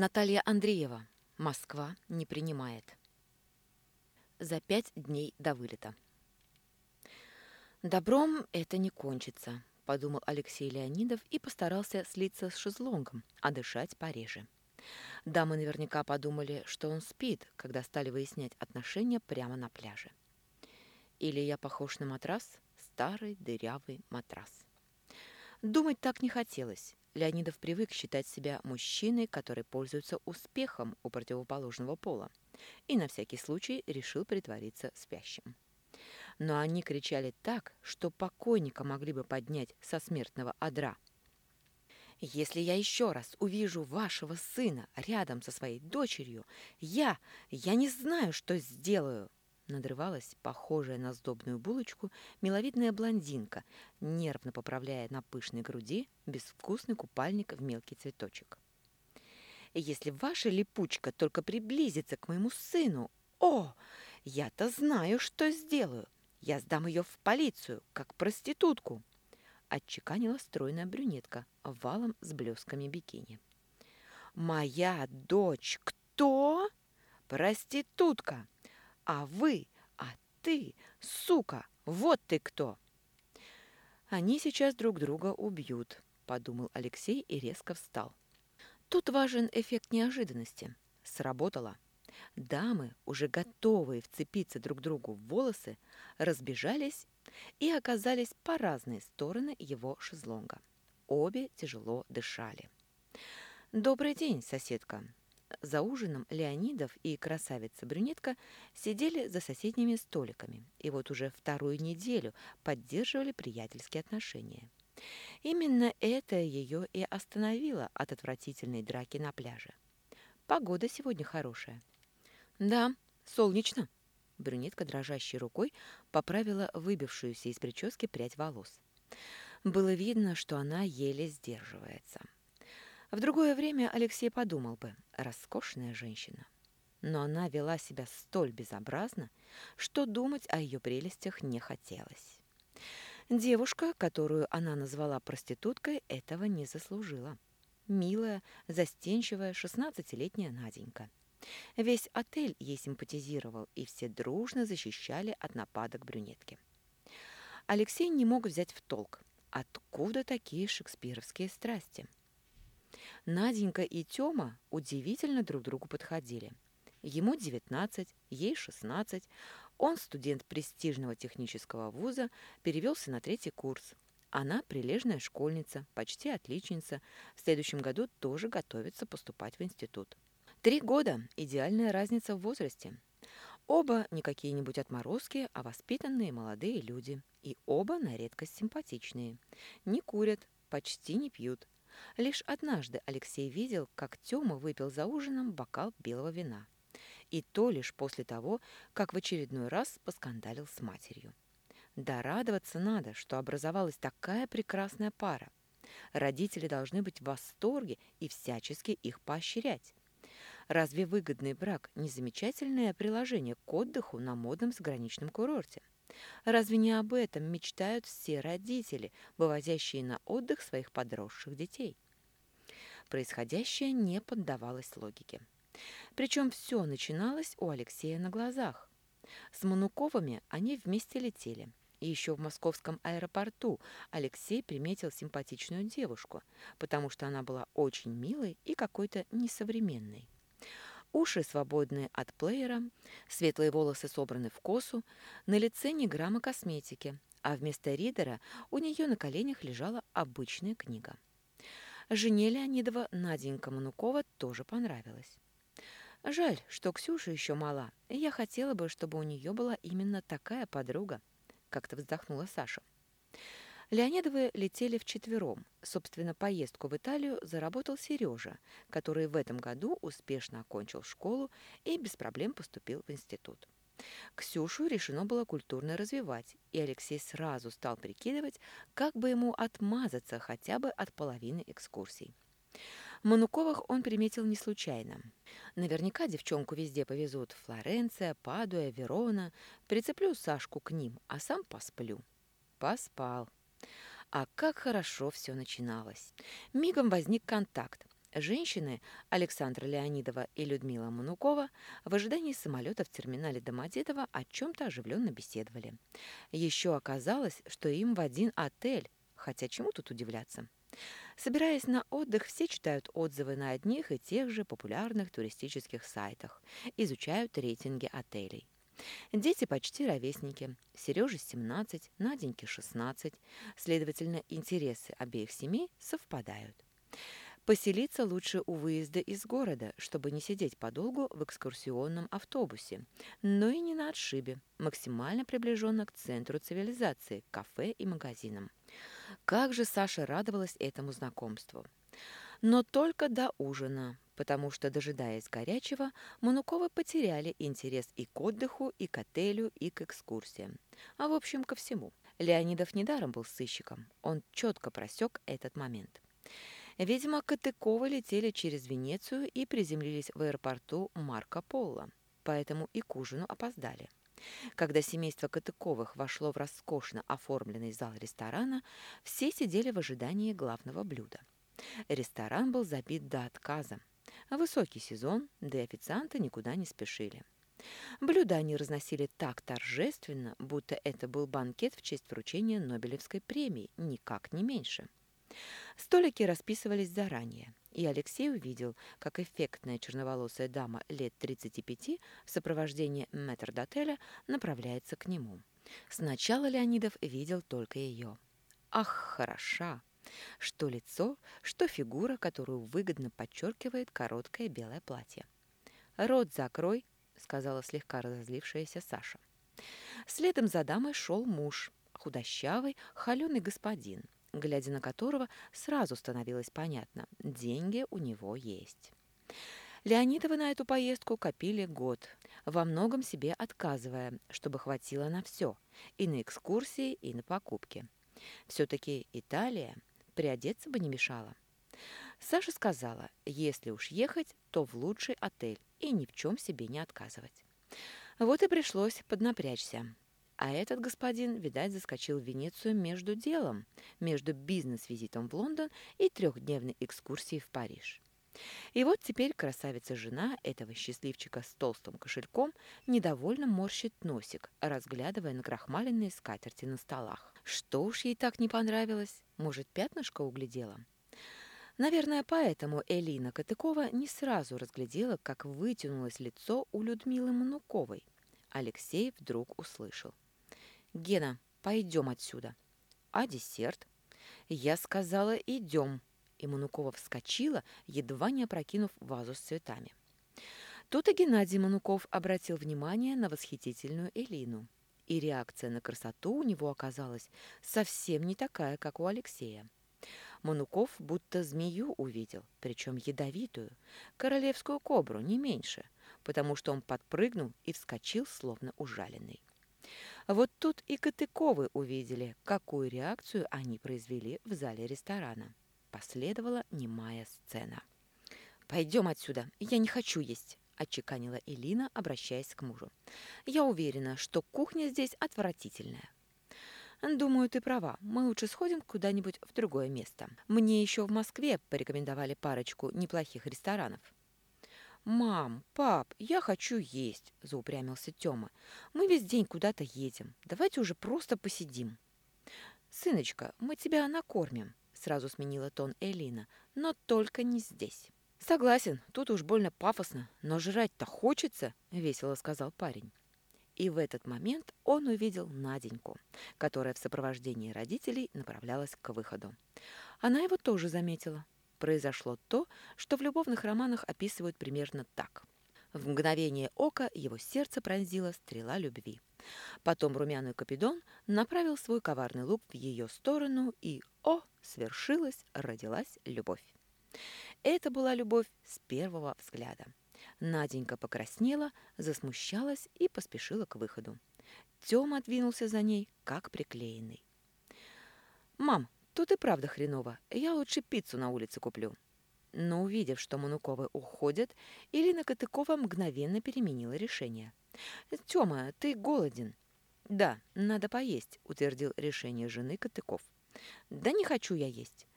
Наталья Андреева. Москва не принимает. За пять дней до вылета. «Добром это не кончится», – подумал Алексей Леонидов и постарался слиться с шезлонгом, а дышать пореже. Дамы наверняка подумали, что он спит, когда стали выяснять отношения прямо на пляже. Или я похож на матрас? Старый дырявый матрас. Думать так не хотелось. Леонидов привык считать себя мужчиной, который пользуется успехом у противоположного пола, и на всякий случай решил притвориться спящим. Но они кричали так, что покойника могли бы поднять со смертного одра. «Если я еще раз увижу вашего сына рядом со своей дочерью, я, я не знаю, что сделаю!» Надрывалась, похожая на сдобную булочку, миловидная блондинка, нервно поправляя на пышной груди безвкусный купальник в мелкий цветочек. «Если ваша липучка только приблизится к моему сыну, о, я-то знаю, что сделаю. Я сдам ее в полицию, как проститутку!» отчеканила стройная брюнетка валом с блесками бикини. «Моя дочь кто?» «Проститутка! А вы, а ты, сука, вот ты кто!» «Они сейчас друг друга убьют», — подумал Алексей и резко встал. Тут важен эффект неожиданности. Сработало. Дамы, уже готовые вцепиться друг другу в волосы, разбежались и оказались по разные стороны его шезлонга. Обе тяжело дышали. «Добрый день, соседка!» За ужином Леонидов и красавица-брюнетка сидели за соседними столиками и вот уже вторую неделю поддерживали приятельские отношения. Именно это ее и остановило от отвратительной драки на пляже. Погода сегодня хорошая. Да, солнечно. Брюнетка дрожащей рукой поправила выбившуюся из прически прядь волос. Было видно, что она еле сдерживается. В другое время Алексей подумал бы, роскошная женщина. Но она вела себя столь безобразно, что думать о ее прелестях не хотелось. Девушка, которую она назвала проституткой, этого не заслужила. Милая, застенчивая, шестнадцатилетняя Наденька. Весь отель ей симпатизировал, и все дружно защищали от нападок брюнетки. Алексей не мог взять в толк, откуда такие шекспировские страсти – Наденька и Тёма удивительно друг другу подходили. Ему 19, ей 16. Он студент престижного технического вуза, перевелся на третий курс. Она прилежная школьница, почти отличница. В следующем году тоже готовится поступать в институт. Три года – идеальная разница в возрасте. Оба не какие-нибудь отморозки, а воспитанные молодые люди. И оба на редкость симпатичные. Не курят, почти не пьют. Лишь однажды Алексей видел, как Тёма выпил за ужином бокал белого вина. И то лишь после того, как в очередной раз поскандалил с матерью. Да радоваться надо, что образовалась такая прекрасная пара. Родители должны быть в восторге и всячески их поощрять. Разве выгодный брак не замечательное приложение к отдыху на модном заграничном курорте? Разве не об этом мечтают все родители, вывозящие на отдых своих подросших детей? Происходящее не поддавалось логике. Причем все начиналось у Алексея на глазах. С Мануковыми они вместе летели. И еще в московском аэропорту Алексей приметил симпатичную девушку, потому что она была очень милой и какой-то несовременной. Уши свободные от плеера, светлые волосы собраны в косу, на лице ни грамма косметики, а вместо ридера у нее на коленях лежала обычная книга. Жене Леонидова Наденька Манукова тоже понравилась. Жаль, что Ксюша еще мала, я хотела бы, чтобы у нее была именно такая подруга, как-то вздохнула Саша. Леонидовы летели вчетвером. Собственно, поездку в Италию заработал Сережа, который в этом году успешно окончил школу и без проблем поступил в институт. Ксюшу решено было культурно развивать, и Алексей сразу стал прикидывать, как бы ему отмазаться хотя бы от половины экскурсий. Мануковых он приметил не случайно. Наверняка девчонку везде повезут. Флоренция, Падуя, Верона. Прицеплю Сашку к ним, а сам посплю. Поспал. А как хорошо все начиналось. Мигом возник контакт. Женщины Александра Леонидова и Людмила Манукова в ожидании самолета в терминале Домодедово о чем-то оживленно беседовали. Еще оказалось, что им в один отель, хотя чему тут удивляться. Собираясь на отдых, все читают отзывы на одних и тех же популярных туристических сайтах, изучают рейтинги отелей. Дети почти ровесники. Сереже 17, Наденьке 16. Следовательно, интересы обеих семей совпадают. Поселиться лучше у выезда из города, чтобы не сидеть подолгу в экскурсионном автобусе, но и не на отшибе, максимально приближенно к центру цивилизации, кафе и магазинам. Как же Саша радовалась этому знакомству. Но только до ужина, потому что, дожидаясь горячего, Мануковы потеряли интерес и к отдыху, и к отелю, и к экскурсиям. А в общем, ко всему. Леонидов недаром был сыщиком. Он четко просек этот момент. Видимо, Катыковы летели через Венецию и приземлились в аэропорту Марко Поло, поэтому и к ужину опоздали. Когда семейство Катыковых вошло в роскошно оформленный зал ресторана, все сидели в ожидании главного блюда. Ресторан был забит до отказа. Высокий сезон, да и официанты никуда не спешили. Блюда они разносили так торжественно, будто это был банкет в честь вручения Нобелевской премии, никак не меньше. Столики расписывались заранее, и Алексей увидел, как эффектная черноволосая дама лет 35 в сопровождении метрдотеля направляется к нему. Сначала Леонидов видел только ее. Ах, хороша! Что лицо, что фигура, которую выгодно подчеркивает короткое белое платье. «Рот закрой», — сказала слегка разозлившаяся Саша. Следом за дамой шел муж, худощавый, холеный господин — глядя на которого сразу становилось понятно – деньги у него есть. Леонидовы на эту поездку копили год, во многом себе отказывая, чтобы хватило на все – и на экскурсии, и на покупки. Все-таки Италия, приодеться бы не мешало. Саша сказала, если уж ехать, то в лучший отель и ни в чем себе не отказывать. Вот и пришлось поднапрячься. А этот господин, видать, заскочил в Венецию между делом, между бизнес-визитом в Лондон и трехдневной экскурсией в Париж. И вот теперь красавица-жена этого счастливчика с толстым кошельком недовольно морщит носик, разглядывая накрахмаленные скатерти на столах. Что уж ей так не понравилось? Может, пятнышко углядела? Наверное, поэтому Элина Катыкова не сразу разглядела, как вытянулось лицо у Людмилы Мануковой. Алексей вдруг услышал. «Гена, пойдем отсюда». «А десерт?» «Я сказала, идем». И Манукова вскочила, едва не опрокинув вазу с цветами. Тут и Геннадий Мануков обратил внимание на восхитительную Элину. И реакция на красоту у него оказалась совсем не такая, как у Алексея. Мануков будто змею увидел, причем ядовитую, королевскую кобру, не меньше, потому что он подпрыгнул и вскочил, словно ужаленный. Вот тут и Катыковы увидели, какую реакцию они произвели в зале ресторана. Последовала немая сцена. «Пойдем отсюда, я не хочу есть», – отчеканила Элина, обращаясь к мужу. «Я уверена, что кухня здесь отвратительная». «Думаю, ты права. Мы лучше сходим куда-нибудь в другое место. Мне еще в Москве порекомендовали парочку неплохих ресторанов». «Мам, пап, я хочу есть», – заупрямился Тёма. «Мы весь день куда-то едем. Давайте уже просто посидим». «Сыночка, мы тебя накормим», – сразу сменила тон Элина. «Но только не здесь». «Согласен, тут уж больно пафосно, но жрать-то хочется», – весело сказал парень. И в этот момент он увидел Наденьку, которая в сопровождении родителей направлялась к выходу. Она его тоже заметила произошло то, что в любовных романах описывают примерно так. В мгновение ока его сердце пронзила стрела любви. Потом румяный Капидон направил свой коварный лук в ее сторону, и, о, свершилась, родилась любовь. Это была любовь с первого взгляда. Наденька покраснела, засмущалась и поспешила к выходу. Тёма двинулся за ней, как приклеенный. «Мам, Тут и правда хреново. Я лучше пиццу на улице куплю. Но увидев, что Мануковы уходят, Ирина Катыкова мгновенно переменила решение. «Тёма, ты голоден?» «Да, надо поесть», — утвердил решение жены Катыков. «Да не хочу я есть».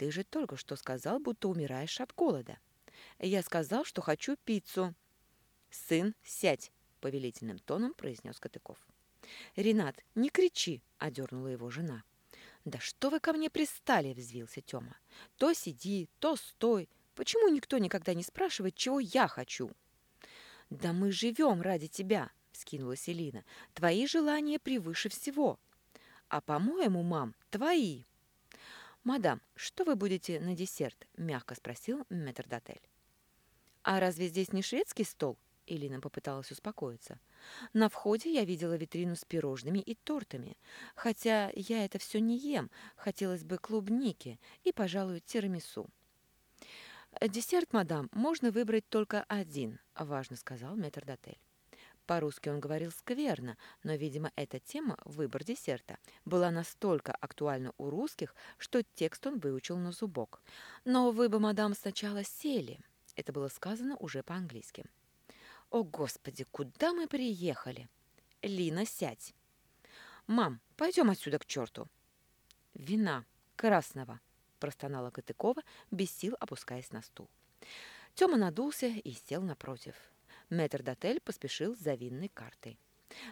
Ты же только что сказал, будто умираешь от голода. Я сказал, что хочу пиццу. Сын, сядь, повелительным тоном произнес Катыков. Ренат, не кричи, одернула его жена. «Да что вы ко мне пристали?» – взвился Тёма. «То сиди, то стой. Почему никто никогда не спрашивает, чего я хочу?» «Да мы живем ради тебя!» – вскинулась Элина. «Твои желания превыше всего!» «А, по-моему, мам, твои!» «Мадам, что вы будете на десерт?» – мягко спросил метрдотель. «А разве здесь не шведский стол?» – Элина попыталась успокоиться. «На входе я видела витрину с пирожными и тортами. Хотя я это все не ем, хотелось бы клубники и, пожалуй, тирамису». «Десерт, мадам, можно выбрать только один», – важно сказал метрдотель. По-русски он говорил скверно, но, видимо, эта тема, выбор десерта, была настолько актуальна у русских, что текст он выучил на зубок. «Но вы бы, мадам, сначала сели». Это было сказано уже по-английски. «О, Господи, куда мы приехали?» «Лина, сядь!» «Мам, пойдем отсюда к черту!» «Вина красного!» – простонала Катыкова, без сил опускаясь на стул. Тёма надулся и сел напротив. Метрдотель поспешил за винной картой.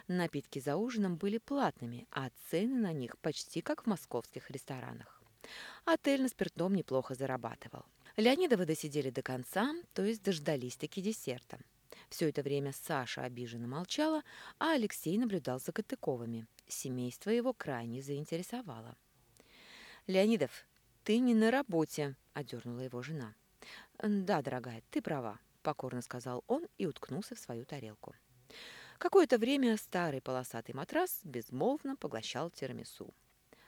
Напитки за ужином были платными, а цены на них почти как в московских ресторанах. Отель на спиртном неплохо зарабатывал. Леонидовы досидели до конца, то есть дождались-таки десерта. Все это время Саша обиженно молчала, а Алексей наблюдал за Котыковыми. Семейство его крайне заинтересовало. «Леонидов, ты не на работе», — одернула его жена. «Да, дорогая, ты права», — покорно сказал он и уткнулся в свою тарелку. Какое-то время старый полосатый матрас безмолвно поглощал тирамису.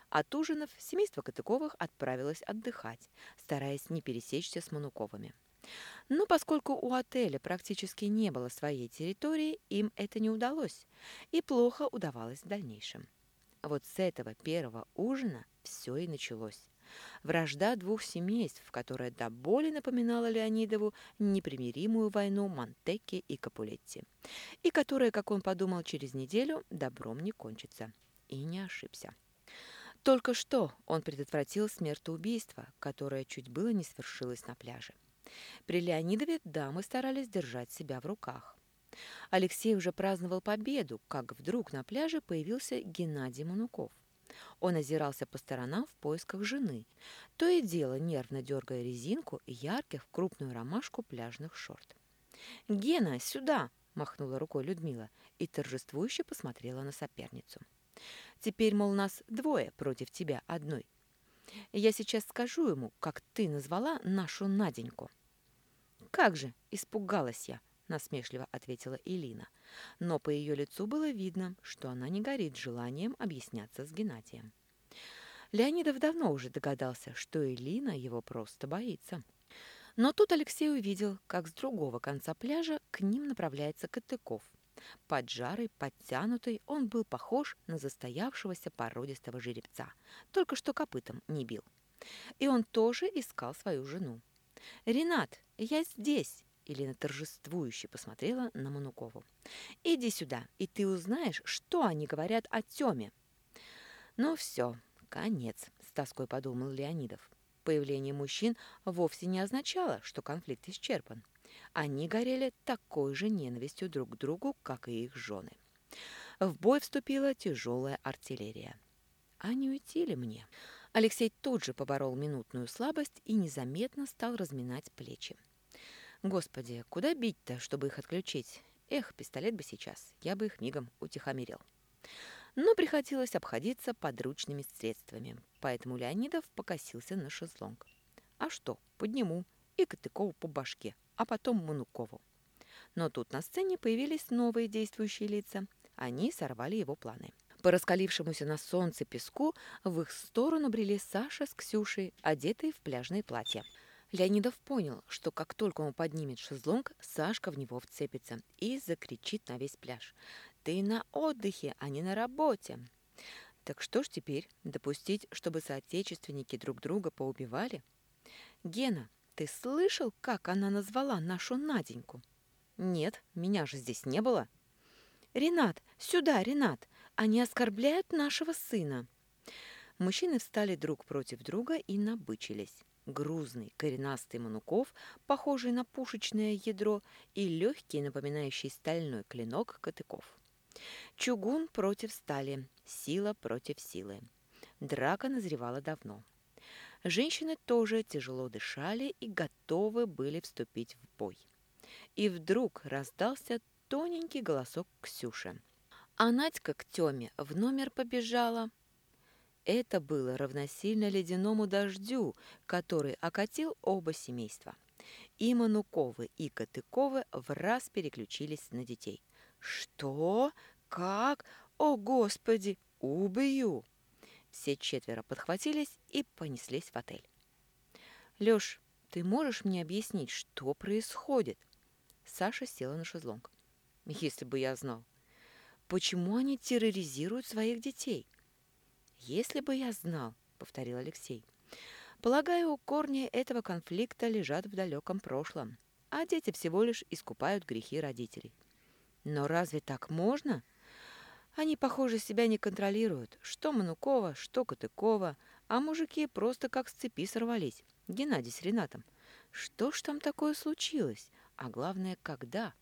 От ужинов семейство Катыковых отправилось отдыхать, стараясь не пересечься с Мануковыми. Но поскольку у отеля практически не было своей территории, им это не удалось, и плохо удавалось в дальнейшем. Вот с этого первого ужина все и началось. Вражда двух семейств, которая до боли напоминала Леонидову непримиримую войну Монтекки и Капулетти, и которая, как он подумал, через неделю добром не кончится. И не ошибся. Только что он предотвратил смертоубийство, которое чуть было не свершилось на пляже. При Леонидове дамы старались держать себя в руках. Алексей уже праздновал победу, как вдруг на пляже появился Геннадий Мануков. Он озирался по сторонам в поисках жены, то и дело нервно дергая резинку ярких в крупную ромашку пляжных шорт. «Гена, сюда!» – махнула рукой Людмила и торжествующе посмотрела на соперницу. «Теперь, мол, нас двое против тебя одной. Я сейчас скажу ему, как ты назвала нашу Наденьку». «Как же!» – испугалась я – насмешливо ответила Элина. Но по ее лицу было видно, что она не горит желанием объясняться с Геннадием. Леонидов давно уже догадался, что Элина его просто боится. Но тут Алексей увидел, как с другого конца пляжа к ним направляется Катыков. Поджарый, подтянутый, он был похож на застоявшегося породистого жеребца, только что копытом не бил. И он тоже искал свою жену. «Ренат, я здесь!» Елена торжествующе посмотрела на Манукову. «Иди сюда, и ты узнаешь, что они говорят о Тёме». «Ну все, конец», — с тоской подумал Леонидов. Появление мужчин вовсе не означало, что конфликт исчерпан. Они горели такой же ненавистью друг к другу, как и их жены. В бой вступила тяжелая артиллерия. А не уйти ли мне? Алексей тут же поборол минутную слабость и незаметно стал разминать плечи. Господи, куда бить-то, чтобы их отключить? Эх, пистолет бы сейчас, я бы их мигом утихомирил. Но приходилось обходиться подручными средствами, поэтому Леонидов покосился на шезлонг. А что, подниму и Катыкову по башке, а потом Манукову. Но тут на сцене появились новые действующие лица. Они сорвали его планы. По раскалившемуся на солнце песку в их сторону брели Саша с Ксюшей, одетые в пляжные платья. Леонидов понял, что как только он поднимет шезлонг, Сашка в него вцепится и закричит на весь пляж. «Ты на отдыхе, а не на работе!» Так что ж теперь, допустить, чтобы соотечественники друг друга поубивали? «Гена, ты слышал, как она назвала нашу Наденьку?» «Нет, меня же здесь не было». «Ренат, сюда, Ренат! Они оскорбляют нашего сына!» Мужчины встали друг против друга и набычились. Грузный коренастый Мануков, похожий на пушечное ядро, и легкий, напоминающий стальной клинок Катыков. Чугун против стали, сила против силы. Драка назревала давно. Женщины тоже тяжело дышали и готовы были вступить в бой. И вдруг раздался тоненький голосок Ксюши. А Надька к Тёме в номер побежала. Это было равносильно ледяному дождю, который окатил оба семейства. И Мануковы, и Катыковы в раз переключились на детей. «Что? Как? О, Господи! Убью!» Все четверо подхватились и понеслись в отель. «Лёш, ты можешь мне объяснить, что происходит?» Саша села на шезлонг. «Если бы я знал. Почему они терроризируют своих детей?» «Если бы я знал», — повторил Алексей. «Полагаю, корни этого конфликта лежат в далеком прошлом, а дети всего лишь искупают грехи родителей». «Но разве так можно?» Они, похоже, себя не контролируют. Что Манукова, что Катыкова. А мужики просто как с цепи сорвались. Геннадий с Ренатом. Что ж там такое случилось? А главное, когда?